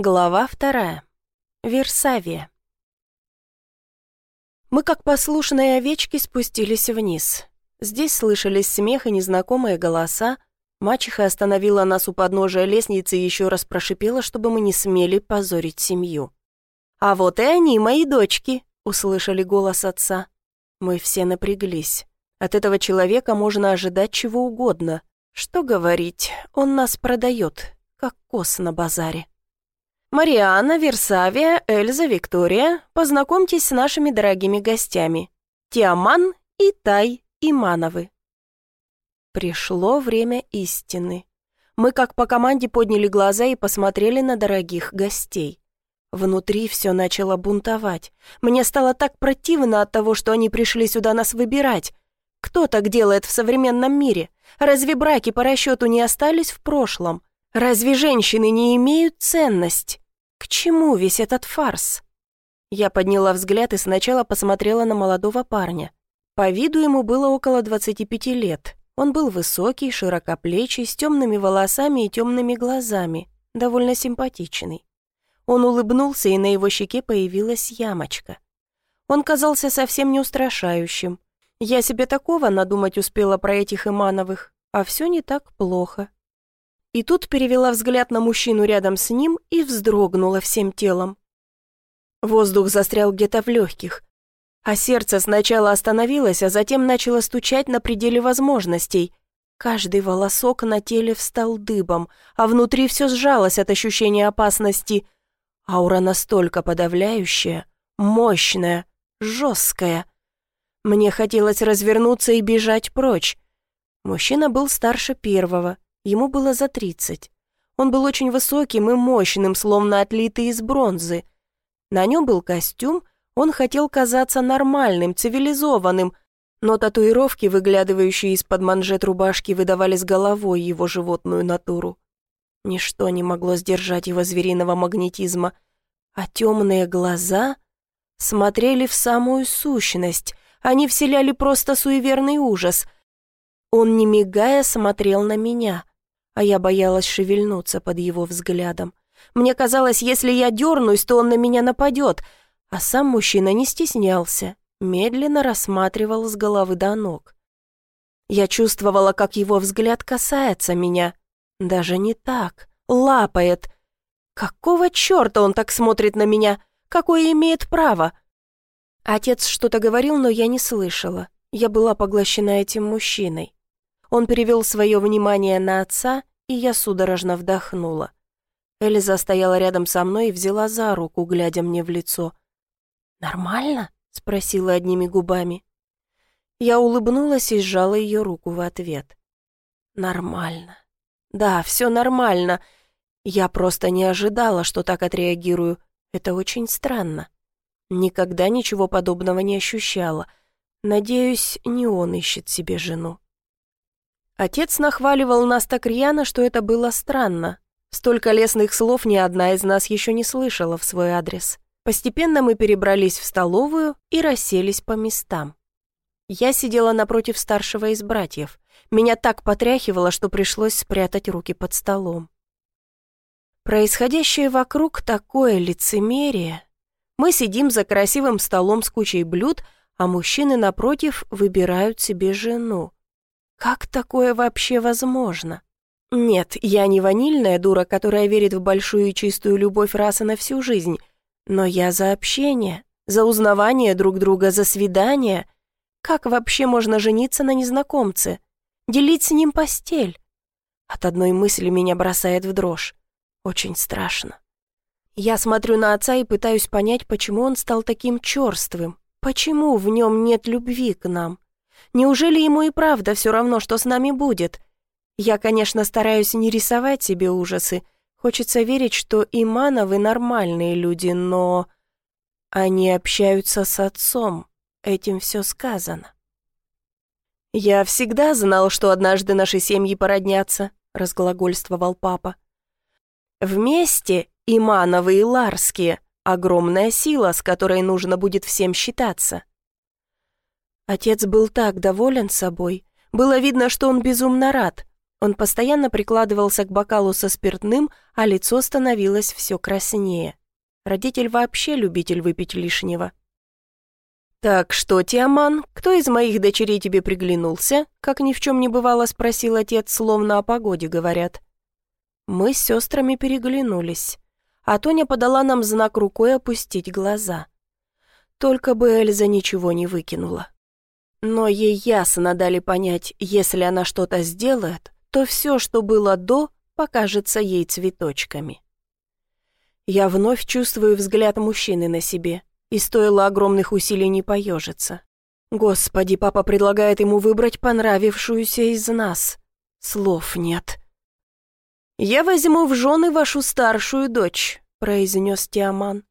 Глава вторая. Версавия. Мы, как послушные овечки, спустились вниз. Здесь слышались смех и незнакомые голоса. Мачеха остановила нас у подножия лестницы и еще раз прошипела, чтобы мы не смели позорить семью. «А вот и они, мои дочки!» — услышали голос отца. Мы все напряглись. От этого человека можно ожидать чего угодно. Что говорить, он нас продает, как кос на базаре. Мариана, Версавия, Эльза, Виктория, познакомьтесь с нашими дорогими гостями. Тиаман и Тай Имановы. Пришло время истины. Мы как по команде подняли глаза и посмотрели на дорогих гостей. Внутри все начало бунтовать. Мне стало так противно от того, что они пришли сюда нас выбирать. Кто так делает в современном мире? Разве браки по расчету не остались в прошлом? Разве женщины не имеют ценность? К чему весь этот фарс? Я подняла взгляд и сначала посмотрела на молодого парня. По виду ему было около 25 лет. Он был высокий, широкоплечий, с темными волосами и темными глазами, довольно симпатичный. Он улыбнулся, и на его щеке появилась ямочка. Он казался совсем не устрашающим. Я себе такого надумать успела про этих Имановых, а все не так плохо. И тут перевела взгляд на мужчину рядом с ним и вздрогнула всем телом. Воздух застрял где-то в легких, а сердце сначала остановилось, а затем начало стучать на пределе возможностей. Каждый волосок на теле встал дыбом, а внутри все сжалось от ощущения опасности. Аура настолько подавляющая, мощная, жесткая. Мне хотелось развернуться и бежать прочь. Мужчина был старше первого, Ему было за тридцать. Он был очень высоким и мощным, словно отлитый из бронзы. На нем был костюм, он хотел казаться нормальным, цивилизованным, но татуировки, выглядывающие из-под манжет рубашки, выдавали с головой его животную натуру. Ничто не могло сдержать его звериного магнетизма, а темные глаза смотрели в самую сущность, они вселяли просто суеверный ужас. Он, не мигая, смотрел на меня а я боялась шевельнуться под его взглядом. Мне казалось, если я дернусь, то он на меня нападет, а сам мужчина не стеснялся, медленно рассматривал с головы до ног. Я чувствовала, как его взгляд касается меня. Даже не так, лапает. Какого черта он так смотрит на меня? Какое имеет право? Отец что-то говорил, но я не слышала. Я была поглощена этим мужчиной. Он перевел свое внимание на отца, и я судорожно вдохнула. Эльза стояла рядом со мной и взяла за руку, глядя мне в лицо. «Нормально?» — спросила одними губами. Я улыбнулась и сжала ее руку в ответ. «Нормально. Да, все нормально. Я просто не ожидала, что так отреагирую. Это очень странно. Никогда ничего подобного не ощущала. Надеюсь, не он ищет себе жену». Отец нахваливал нас так рьяно, что это было странно. Столько лестных слов ни одна из нас еще не слышала в свой адрес. Постепенно мы перебрались в столовую и расселись по местам. Я сидела напротив старшего из братьев. Меня так потряхивало, что пришлось спрятать руки под столом. Происходящее вокруг такое лицемерие. Мы сидим за красивым столом с кучей блюд, а мужчины напротив выбирают себе жену. Как такое вообще возможно? Нет, я не ванильная дура, которая верит в большую и чистую любовь расы на всю жизнь, но я за общение, за узнавание друг друга, за свидание. Как вообще можно жениться на незнакомце? Делить с ним постель? От одной мысли меня бросает в дрожь. Очень страшно. Я смотрю на отца и пытаюсь понять, почему он стал таким черствым. Почему в нем нет любви к нам? Неужели ему и правда все равно, что с нами будет? Я, конечно, стараюсь не рисовать себе ужасы. Хочется верить, что Имановы нормальные люди, но... Они общаются с отцом. Этим все сказано. «Я всегда знал, что однажды наши семьи породнятся», — разглагольствовал папа. «Вместе Имановы и Ларские — огромная сила, с которой нужно будет всем считаться. Отец был так доволен собой. Было видно, что он безумно рад. Он постоянно прикладывался к бокалу со спиртным, а лицо становилось все краснее. Родитель вообще любитель выпить лишнего. «Так что, Тиаман, кто из моих дочерей тебе приглянулся?» Как ни в чем не бывало, спросил отец, словно о погоде говорят. Мы с сестрами переглянулись, а Тоня подала нам знак рукой опустить глаза. Только бы Эльза ничего не выкинула. Но ей ясно дали понять, если она что-то сделает, то все, что было до, покажется ей цветочками. Я вновь чувствую взгляд мужчины на себе, и стоило огромных усилий не поежиться. Господи, папа предлагает ему выбрать понравившуюся из нас. Слов нет. «Я возьму в жены вашу старшую дочь», — произнес Тиаман.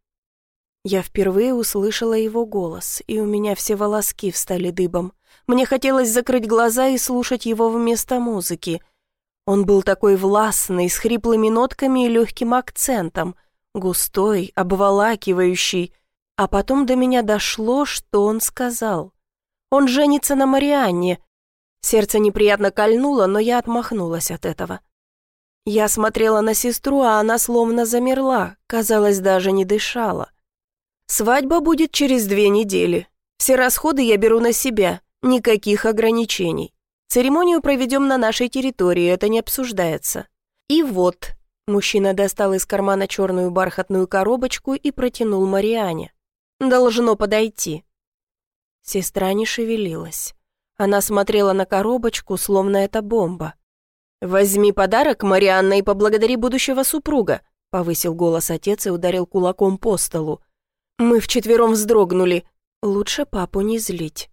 Я впервые услышала его голос, и у меня все волоски встали дыбом. Мне хотелось закрыть глаза и слушать его вместо музыки. Он был такой властный, с хриплыми нотками и легким акцентом, густой, обволакивающий, а потом до меня дошло, что он сказал. Он женится на Марианне. Сердце неприятно кольнуло, но я отмахнулась от этого. Я смотрела на сестру, а она словно замерла, казалось, даже не дышала. «Свадьба будет через две недели. Все расходы я беру на себя, никаких ограничений. Церемонию проведем на нашей территории, это не обсуждается. И вот...» Мужчина достал из кармана черную бархатную коробочку и протянул Мариане. Должно подойти». Сестра не шевелилась. Она смотрела на коробочку, словно это бомба. «Возьми подарок, Марианна, и поблагодари будущего супруга», повысил голос отец и ударил кулаком по столу. Мы вчетвером вздрогнули. Лучше папу не злить.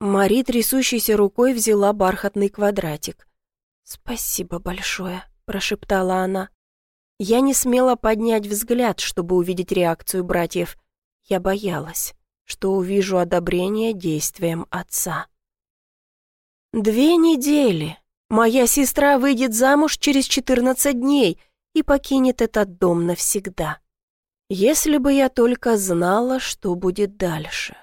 Мари, трясущейся рукой, взяла бархатный квадратик. «Спасибо большое», — прошептала она. Я не смела поднять взгляд, чтобы увидеть реакцию братьев. Я боялась, что увижу одобрение действиям отца. «Две недели. Моя сестра выйдет замуж через четырнадцать дней и покинет этот дом навсегда. Если бы я только знала, что будет дальше».